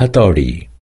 हथौड़ी